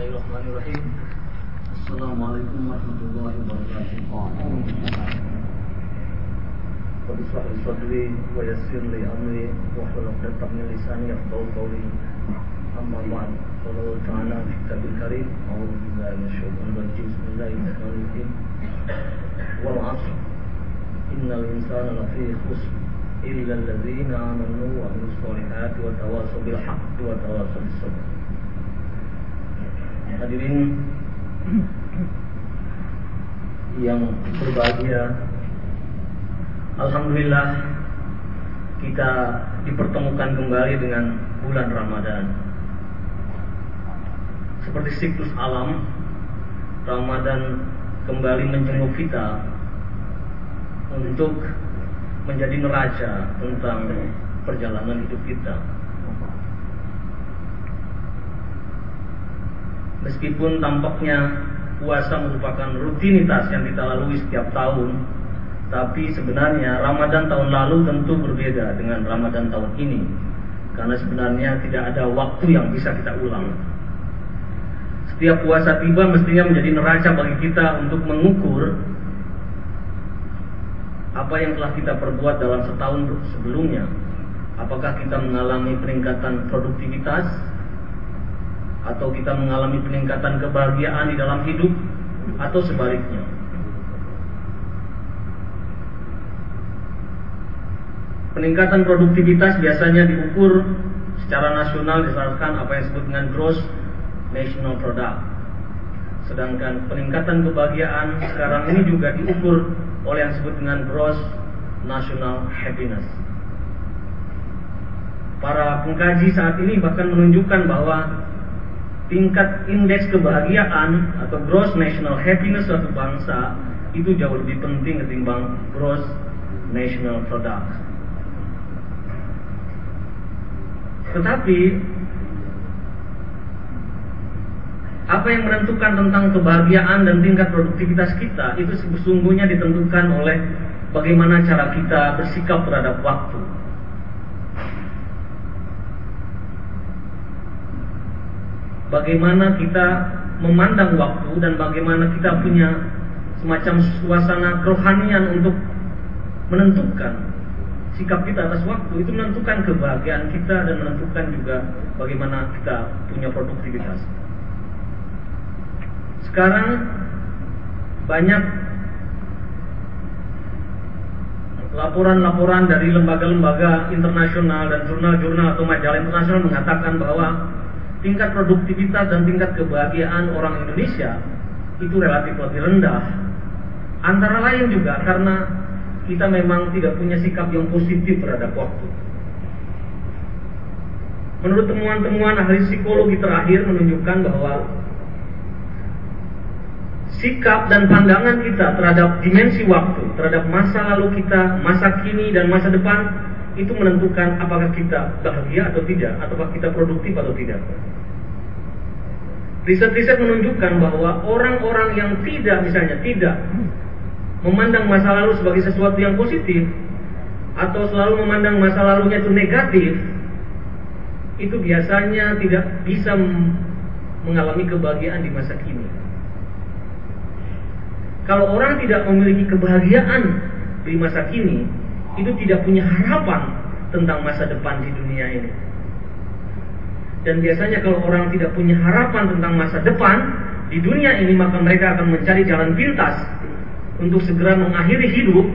الله الرحمن الرحيم السلام عليكم ورحمة الله وبركاته رب اشرح لي صدري ويسر لي أمري واحلل عقدة لساني يفقهوا قولي أما بعد قال الله تعالى في كتاب الكريم أعوذ بالله من الشيطان الرجيم بسم الله الرحمن الرحيم والعصر إن الإنسان لفي خسر إلا الذين آمنوا وعملوا الصالحات وتواصوا بالحق وتواصوا بالصبر Hadirin yang berbahagia. Alhamdulillah kita dipertemukan kembali dengan bulan Ramadan. Seperti siklus alam Ramadan kembali menjenguk kita Untuk menjadi neraca tentang perjalanan hidup kita Meskipun tampaknya puasa merupakan rutinitas yang kita lalui setiap tahun, tapi sebenarnya Ramadan tahun lalu tentu berbeda dengan Ramadan tahun ini. Karena sebenarnya tidak ada waktu yang bisa kita ulang. Setiap puasa tiba mestinya menjadi neraca bagi kita untuk mengukur apa yang telah kita perbuat dalam setahun sebelumnya. Apakah kita mengalami peningkatan produktivitas atau kita mengalami peningkatan kebahagiaan di dalam hidup atau sebaliknya. Peningkatan produktivitas biasanya diukur secara nasional berdasarkan apa yang disebut dengan gross national product. Sedangkan peningkatan kebahagiaan sekarang ini juga diukur oleh yang disebut dengan gross national happiness. Para pengkaji saat ini bahkan menunjukkan bahwa tingkat indeks kebahagiaan atau gross national happiness suatu bangsa itu jauh lebih penting ketimbang gross national product. Tetapi apa yang menentukan tentang kebahagiaan dan tingkat produktivitas kita itu sesungguhnya ditentukan oleh bagaimana cara kita bersikap terhadap waktu. Bagaimana kita memandang waktu dan bagaimana kita punya semacam suasana kerohanian untuk menentukan sikap kita atas waktu itu menentukan kebahagiaan kita dan menentukan juga bagaimana kita punya produktivitas. Sekarang banyak laporan-laporan dari lembaga-lembaga internasional dan jurnal-jurnal atau majalah internasional mengatakan bahwa tingkat produktivitas dan tingkat kebahagiaan orang Indonesia itu relatif lebih rendah. Antara lain juga karena kita memang tidak punya sikap yang positif terhadap waktu. Menurut temuan-temuan ahli psikologi terakhir menunjukkan bahwa sikap dan pandangan kita terhadap dimensi waktu, terhadap masa lalu kita, masa kini dan masa depan itu menentukan apakah kita bahagia atau tidak, ataukah kita produktif atau tidak. Riset-riset menunjukkan bahwa orang-orang yang tidak misalnya tidak memandang masa lalu sebagai sesuatu yang positif atau selalu memandang masa lalunya itu negatif itu biasanya tidak bisa mengalami kebahagiaan di masa kini. Kalau orang tidak memiliki kebahagiaan di masa kini, itu tidak punya harapan tentang masa depan di dunia ini. Dan biasanya kalau orang tidak punya harapan tentang masa depan di dunia ini, maka mereka akan mencari jalan pintas untuk segera mengakhiri hidup,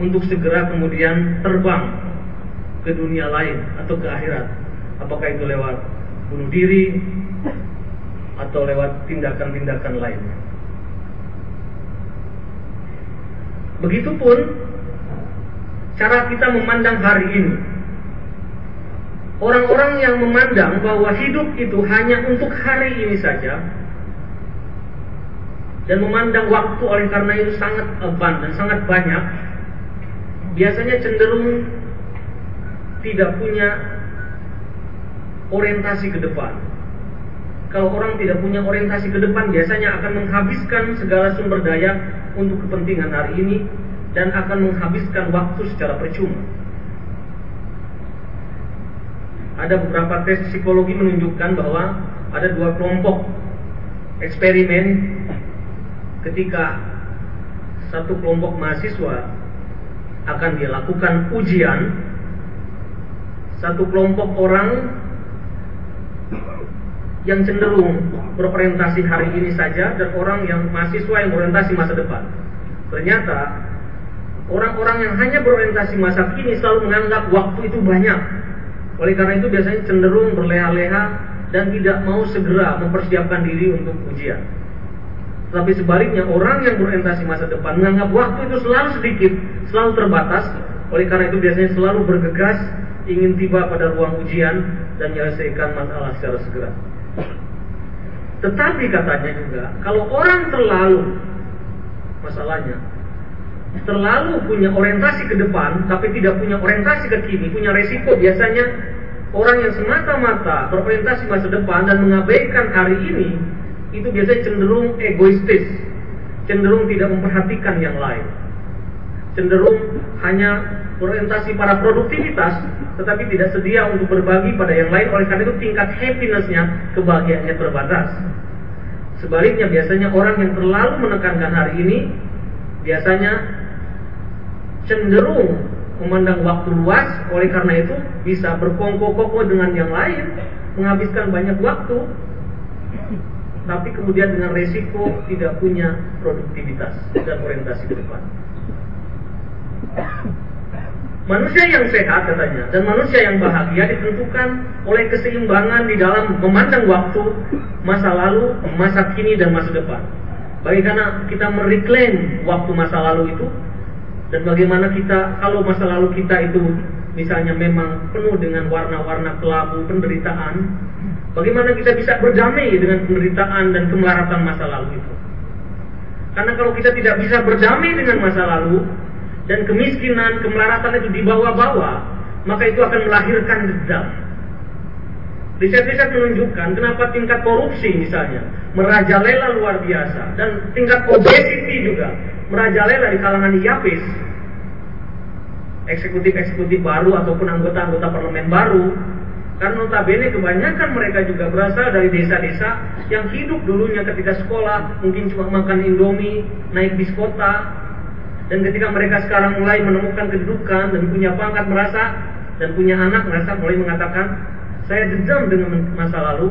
untuk segera kemudian terbang ke dunia lain atau ke akhirat. Apakah itu lewat bunuh diri atau lewat tindakan-tindakan lain. Begitupun cara kita memandang hari ini. Orang-orang yang memandang bahwa hidup itu hanya untuk hari ini saja dan memandang waktu oleh karena itu sangat abundant, sangat banyak, biasanya cenderung tidak punya orientasi ke depan. Kalau orang tidak punya orientasi ke depan, biasanya akan menghabiskan segala sumber daya untuk kepentingan hari ini dan akan menghabiskan waktu secara percuma. Ada beberapa tes psikologi menunjukkan bahwa ada dua kelompok eksperimen ketika satu kelompok mahasiswa akan dilakukan ujian satu kelompok orang yang cenderung berorientasi hari ini saja dan orang yang mahasiswa yang berorientasi masa depan. Ternyata orang-orang yang hanya berorientasi masa kini selalu menganggap waktu itu banyak. Oleh karena itu biasanya cenderung berleha-leha dan tidak mau segera mempersiapkan diri untuk ujian. Tapi sebaliknya orang yang berorientasi masa depan menganggap waktu itu selalu sedikit, selalu terbatas. Oleh karena itu biasanya selalu bergegas ingin tiba pada ruang ujian dan menyelesaikan masalah secara segera. Tetapi katanya juga, kalau orang terlalu masalahnya terlalu punya orientasi ke depan tapi tidak punya orientasi ke kini, punya resiko. Biasanya orang yang semata-mata berorientasi masa depan dan mengabaikan hari ini itu biasanya cenderung egoistis, cenderung tidak memperhatikan yang lain. Cenderung hanya berorientasi pada produktivitas tetapi tidak sedia untuk berbagi pada yang lain. Oleh karena itu tingkat happinessnya kebahagiaannya terbatas. Sebaliknya biasanya orang yang terlalu menekankan hari ini biasanya cenderung memandang waktu luas oleh karena itu bisa berkongko-kongko dengan yang lain menghabiskan banyak waktu tapi kemudian dengan resiko tidak punya produktivitas dan orientasi ke depan Manusia yang sehat katanya dan manusia yang bahagia ditentukan oleh keseimbangan di dalam memandang waktu, masa lalu, masa kini dan masa depan. Bagaimana kita mereklaim waktu masa lalu itu dan bagaimana kita kalau masa lalu kita itu misalnya memang penuh dengan warna-warna kelabu penderitaan, bagaimana kita bisa berdamai dengan penderitaan dan kemelaratan masa lalu itu. Karena kalau kita tidak bisa berdamai dengan masa lalu, dan kemiskinan, kemelaratan itu dibawa-bawa, maka itu akan melahirkan dendam. Riset-riset menunjukkan kenapa tingkat korupsi misalnya merajalela luar biasa dan tingkat obesity juga merajalela di kalangan IAPIS eksekutif-eksekutif baru ataupun anggota-anggota parlemen baru karena notabene kebanyakan mereka juga berasal dari desa-desa yang hidup dulunya ketika sekolah mungkin cuma makan indomie, naik bis kota, dan ketika mereka sekarang mulai menemukan kedudukan dan punya pangkat merasa dan punya anak merasa mulai mengatakan saya dendam dengan masa lalu,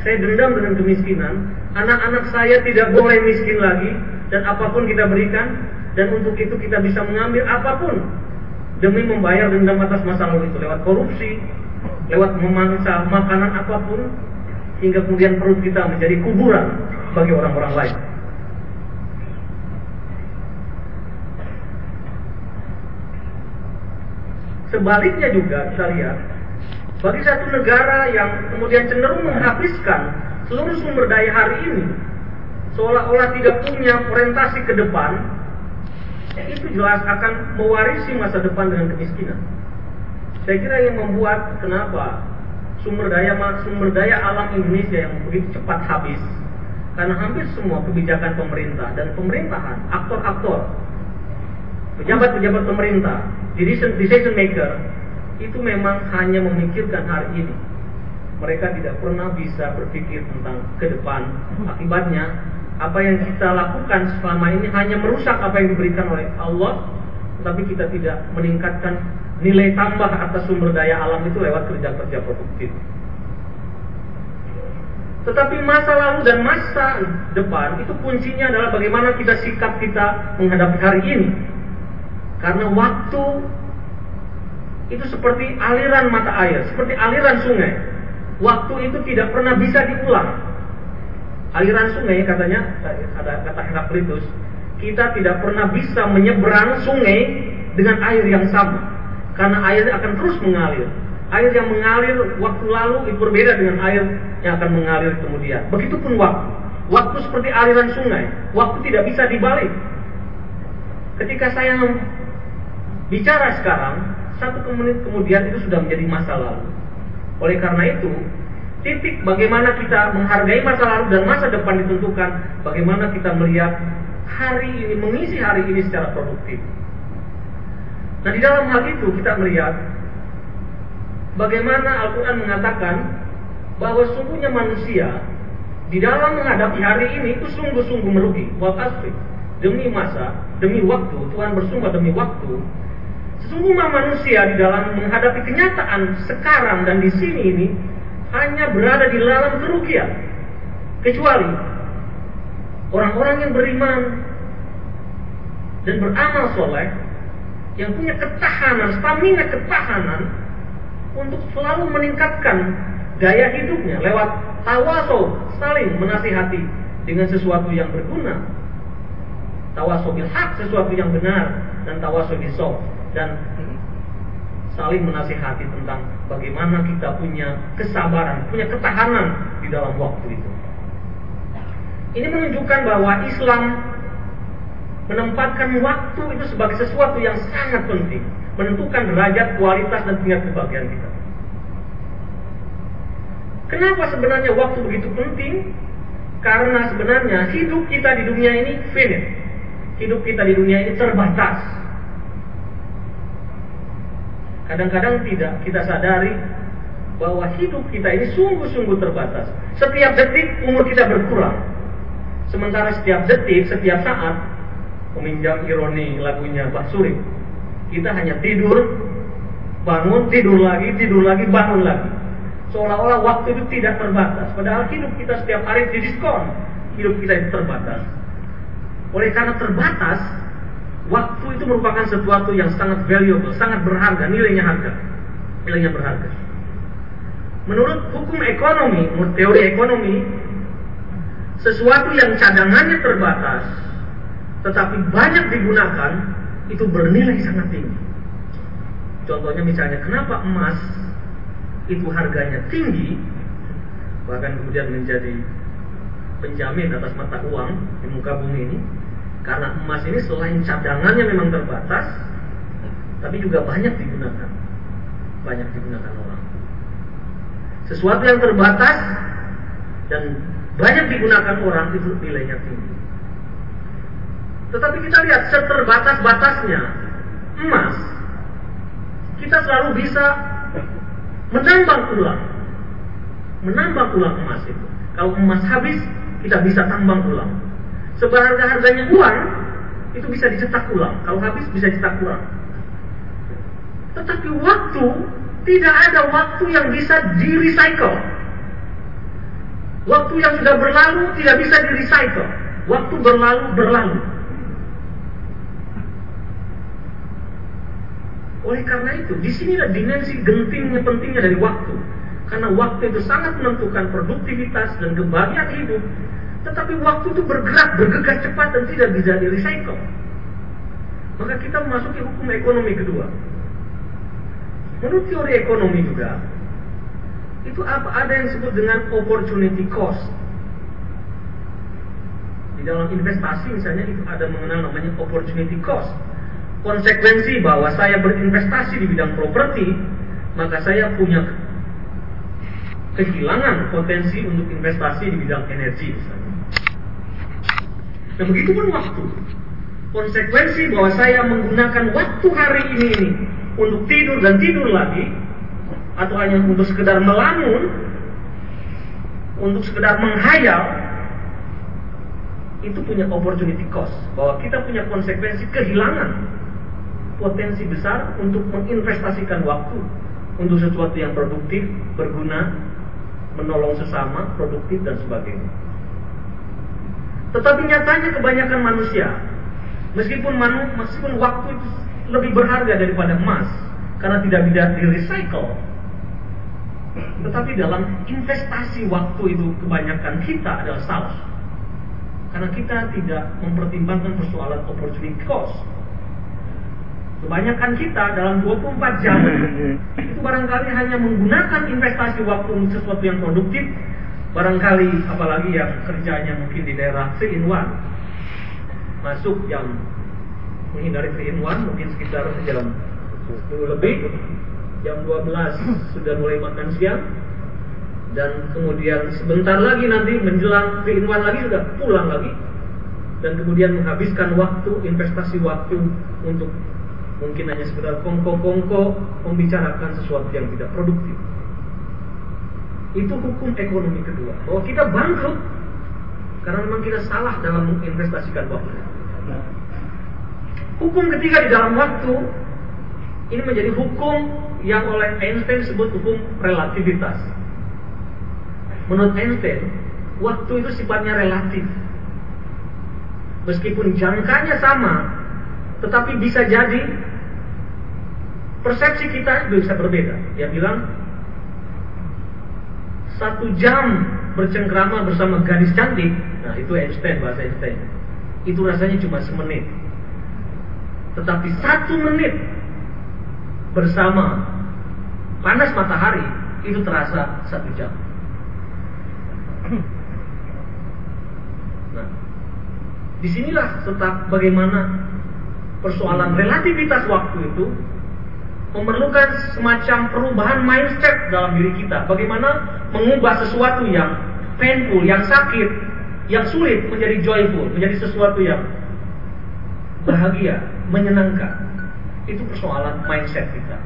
saya dendam dengan kemiskinan, anak-anak saya tidak boleh miskin lagi dan apa pun kita berikan dan untuk itu kita bisa mengambil apa pun demi membayar dendam atas masa lalu itu lewat korupsi, lewat memangsa makanan apa pun hingga kemudian perut kita menjadi kuburan bagi orang-orang lain. Sebaliknya juga kita lihat bagi satu negara yang kemudian cenderung menghabiskan seluruh sumber daya hari ini seolah-olah tidak punya orientasi ke depan, ya itu jelas akan mewarisi masa depan dengan kemiskinan. Saya kira yang membuat kenapa sumber daya sumber daya alam Indonesia yang begitu cepat habis karena hampir semua kebijakan pemerintah dan pemerintahan, aktor-aktor, pejabat-pejabat pemerintah decision, decision maker itu memang hanya memikirkan hari ini. Mereka tidak pernah bisa berpikir tentang ke depan. Akibatnya, apa yang kita lakukan selama ini hanya merusak apa yang diberikan oleh Allah, tapi kita tidak meningkatkan nilai tambah atas sumber daya alam itu lewat kerja-kerja produktif. Tetapi masa lalu dan masa depan itu kuncinya adalah bagaimana kita sikap kita menghadapi hari ini. Karena waktu itu seperti aliran mata air, seperti aliran sungai. Waktu itu tidak pernah bisa diulang. Aliran sungai katanya ada kata Heraklitus, kita tidak pernah bisa menyeberang sungai dengan air yang sama. Karena air akan terus mengalir. Air yang mengalir waktu lalu itu berbeda dengan air yang akan mengalir kemudian. Begitupun waktu. Waktu seperti aliran sungai. Waktu tidak bisa dibalik. Ketika saya bicara sekarang, satu menit kemudian itu sudah menjadi masa lalu. Oleh karena itu, titik bagaimana kita menghargai masa lalu dan masa depan ditentukan bagaimana kita melihat hari ini, mengisi hari ini secara produktif. Nah di dalam hal itu kita melihat bagaimana Al-Quran mengatakan bahwa sungguhnya manusia di dalam menghadapi hari ini itu sungguh-sungguh merugi. Wakasri demi masa, demi waktu, Tuhan bersumpah demi waktu. Sesungguhnya manusia di dalam menghadapi kenyataan sekarang dan di sini ini hanya berada di dalam kerugian. Kecuali orang-orang yang beriman dan beramal soleh yang punya ketahanan, stamina ketahanan untuk selalu meningkatkan gaya hidupnya lewat tawaso saling menasihati dengan sesuatu yang berguna tawaso bil hak sesuatu yang benar dan tawaso bil dan saling menasihati tentang bagaimana kita punya kesabaran, punya ketahanan di dalam waktu itu. Ini menunjukkan bahwa Islam menempatkan waktu itu sebagai sesuatu yang sangat penting, menentukan derajat, kualitas dan tingkat kebahagiaan kita. Kenapa sebenarnya waktu begitu penting? Karena sebenarnya hidup kita di dunia ini finite. Hidup kita di dunia ini terbatas. Kadang-kadang tidak kita sadari bahwa hidup kita ini sungguh-sungguh terbatas. Setiap detik umur kita berkurang. Sementara setiap detik, setiap saat, meminjam ironi lagunya Pak Suri, kita hanya tidur, bangun, tidur lagi, tidur lagi, bangun lagi Seolah-olah waktu itu tidak terbatas. Padahal hidup kita setiap hari didiskon. Hidup kita itu terbatas. Oleh karena terbatas, waktu itu merupakan sesuatu yang sangat valuable, sangat berharga, nilainya harga. Nilainya berharga. Menurut hukum ekonomi, menurut teori ekonomi, sesuatu yang cadangannya terbatas, tetapi banyak digunakan, itu bernilai sangat tinggi. Contohnya misalnya, kenapa emas itu harganya tinggi, bahkan kemudian menjadi penjamin atas mata uang di muka bumi ini, karena emas ini selain cadangannya memang terbatas, tapi juga banyak digunakan, banyak digunakan orang. Sesuatu yang terbatas dan banyak digunakan orang itu nilainya tinggi. Tetapi kita lihat seterbatas-batasnya emas, kita selalu bisa menambang ulang. Menambang ulang emas itu. Kalau emas habis, kita bisa tambang ulang. Seberharga-harganya uang, itu bisa dicetak ulang. Kalau habis, bisa dicetak ulang. Tetapi waktu, tidak ada waktu yang bisa di-recycle. Waktu yang sudah berlalu tidak bisa di-recycle. Waktu berlalu, berlalu. Oleh karena itu, di sinilah dimensi gentingnya pentingnya dari waktu. Karena waktu itu sangat menentukan produktivitas dan kebahagiaan hidup. Tetapi waktu itu bergerak, bergegas cepat dan tidak bisa di recycle. Maka kita memasuki hukum ekonomi kedua. Menurut teori ekonomi juga, itu apa ada yang disebut dengan opportunity cost. Di dalam investasi misalnya itu ada mengenal namanya opportunity cost konsekuensi bahwa saya berinvestasi di bidang properti, maka saya punya kehilangan potensi untuk investasi di bidang energi Dan begitu pun waktu. Konsekuensi bahwa saya menggunakan waktu hari ini ini untuk tidur dan tidur lagi, atau hanya untuk sekedar melamun, untuk sekedar menghayal, itu punya opportunity cost. Bahwa kita punya konsekuensi kehilangan potensi besar untuk menginvestasikan waktu untuk sesuatu yang produktif, berguna, menolong sesama, produktif dan sebagainya. Tetapi nyatanya kebanyakan manusia, meskipun manu, meskipun waktu itu lebih berharga daripada emas, karena tidak bisa di recycle, tetapi dalam investasi waktu itu kebanyakan kita adalah salah. Karena kita tidak mempertimbangkan persoalan opportunity cost Kebanyakan kita dalam 24 jam itu barangkali hanya menggunakan investasi waktu untuk sesuatu yang produktif. Barangkali apalagi yang kerjanya mungkin di daerah 3 in 1 masuk jam menghindari 3 in 1 mungkin sekitar jam 10 lebih jam 12 sudah mulai makan siang dan kemudian sebentar lagi nanti menjelang 3 in 1 lagi sudah pulang lagi dan kemudian menghabiskan waktu investasi waktu untuk mungkin hanya sekedar kongko-kongko membicarakan sesuatu yang tidak produktif. Itu hukum ekonomi kedua. Bahwa kita bangkrut karena memang kita salah dalam menginvestasikan waktu. Hukum ketiga di dalam waktu ini menjadi hukum yang oleh Einstein disebut hukum relativitas. Menurut Einstein, waktu itu sifatnya relatif. Meskipun jangkanya sama, tetapi bisa jadi persepsi kita bisa berbeda. Dia bilang satu jam bercengkrama bersama gadis cantik, nah itu Einstein bahasa Einstein. Itu rasanya cuma semenit. Tetapi satu menit bersama panas matahari itu terasa satu jam. Nah, di sinilah tetap bagaimana persoalan relativitas waktu itu memerlukan semacam perubahan mindset dalam diri kita. Bagaimana mengubah sesuatu yang painful, yang sakit, yang sulit menjadi joyful, menjadi sesuatu yang bahagia, menyenangkan. Itu persoalan mindset kita.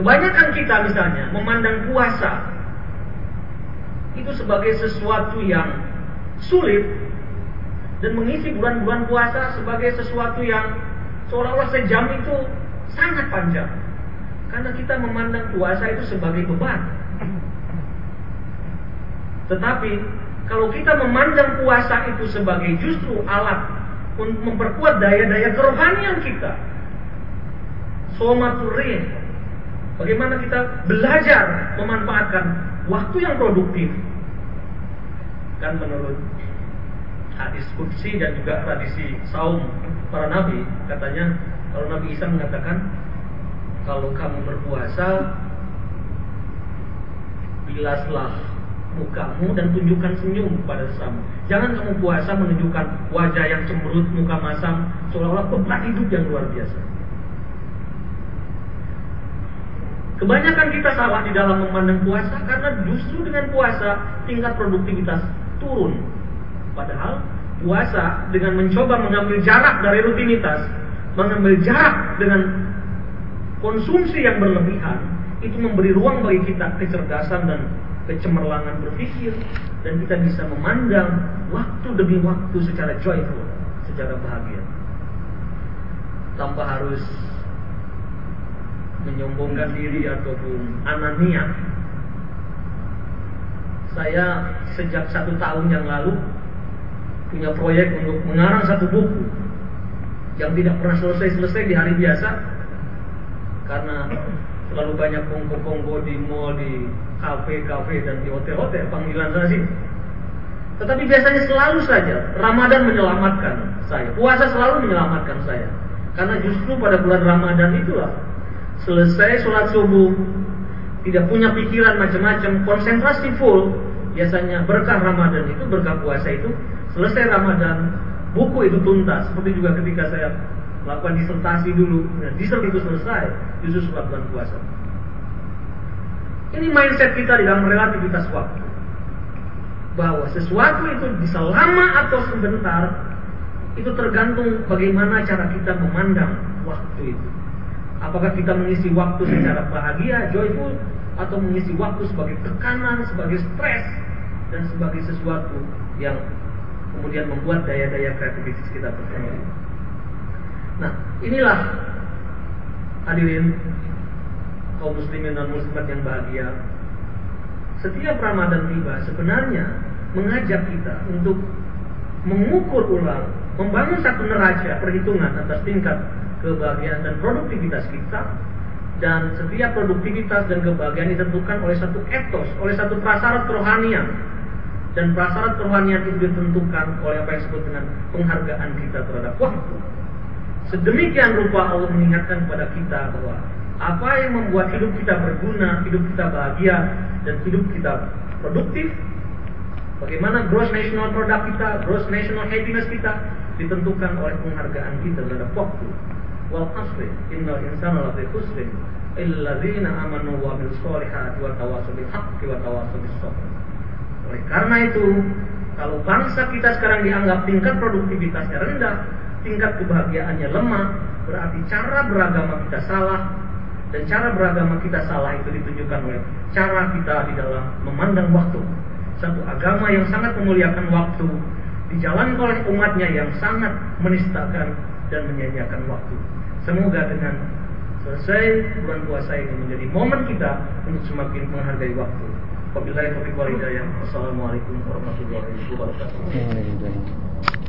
Kebanyakan kita misalnya memandang puasa itu sebagai sesuatu yang sulit dan mengisi bulan-bulan puasa sebagai sesuatu yang seolah-olah sejam itu sangat panjang. Karena kita memandang puasa itu sebagai beban. Tetapi kalau kita memandang puasa itu sebagai justru alat untuk memperkuat daya-daya kerohanian kita. Somaturin. Bagaimana kita belajar memanfaatkan waktu yang produktif. Kan menurut hadis kudsi dan juga tradisi saum para nabi katanya kalau Nabi Isa mengatakan kalau kamu berpuasa bilaslah mukamu dan tunjukkan senyum pada sesama. Jangan kamu puasa menunjukkan wajah yang cemberut, muka masam, seolah-olah beban hidup yang luar biasa. Kebanyakan kita salah di dalam memandang puasa karena justru dengan puasa tingkat produktivitas turun. Padahal puasa dengan mencoba mengambil jarak dari rutinitas mengambil jarak dengan konsumsi yang berlebihan itu memberi ruang bagi kita kecerdasan dan kecemerlangan berpikir dan kita bisa memandang waktu demi waktu secara joyful, secara bahagia. Tanpa harus menyombongkan diri ataupun anania. Saya sejak satu tahun yang lalu punya proyek untuk mengarang satu buku yang tidak pernah selesai-selesai di hari biasa karena terlalu banyak kongko-kongko di mall, di kafe-kafe dan di hotel-hotel panggilan sini. Tetapi biasanya selalu saja Ramadan menyelamatkan saya. Puasa selalu menyelamatkan saya. Karena justru pada bulan Ramadan itulah selesai sholat subuh, tidak punya pikiran macam-macam, konsentrasi full. Biasanya berkah Ramadan itu, berkah puasa itu, selesai Ramadan buku itu tuntas. Seperti juga ketika saya melakukan disertasi dulu, nah, disertasi itu selesai, justru surat bulan puasa. Ini mindset kita di dalam relativitas waktu. Bahwa sesuatu itu bisa lama atau sebentar, itu tergantung bagaimana cara kita memandang waktu itu. Apakah kita mengisi waktu secara bahagia, joyful, atau mengisi waktu sebagai tekanan, sebagai stres, dan sebagai sesuatu yang kemudian membuat daya-daya kreativitas kita berkembang. Nah, inilah hadirin kaum muslimin dan muslimat yang bahagia. Setiap Ramadan tiba sebenarnya mengajak kita untuk mengukur ulang, membangun satu neraca perhitungan atas tingkat kebahagiaan dan produktivitas kita dan setiap produktivitas dan kebahagiaan ditentukan oleh satu etos, oleh satu prasarat kerohanian dan prasarat kerohanian itu ditentukan oleh apa yang disebut dengan penghargaan kita terhadap waktu. Sedemikian rupa Allah mengingatkan kepada kita bahwa apa yang membuat hidup kita berguna, hidup kita bahagia, dan hidup kita produktif, bagaimana gross national product kita, gross national happiness kita, ditentukan oleh penghargaan kita terhadap waktu. Wal asri, innal insana lafi illadzina amanu wa bil solihati wa tawasaw bil haqqi wa tawasaw bis sabr. Oleh karena itu, kalau bangsa kita sekarang dianggap tingkat produktivitasnya rendah, tingkat kebahagiaannya lemah, berarti cara beragama kita salah, Dan cara beragama kita salah itu ditunjukkan oleh cara kita di dalam memandang waktu. Satu agama yang sangat memuliakan waktu dijalankan oleh umatnya yang sangat menistakan dan menyanyiakan waktu. Semoga dengan selesai bulan puasa ini menjadi momen kita untuk semakin menghargai waktu. Wabillahi taufiq wal hidayah. Wassalamualaikum warahmatullahi wabarakatuh.